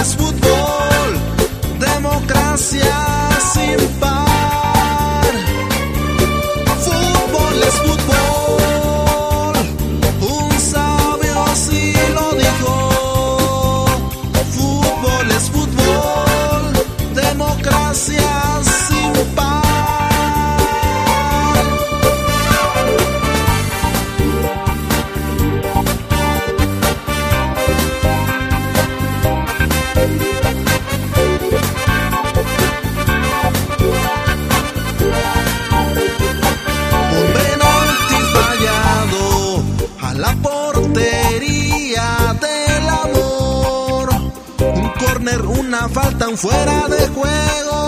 es fútbol, democracia. faltan fuera de juego.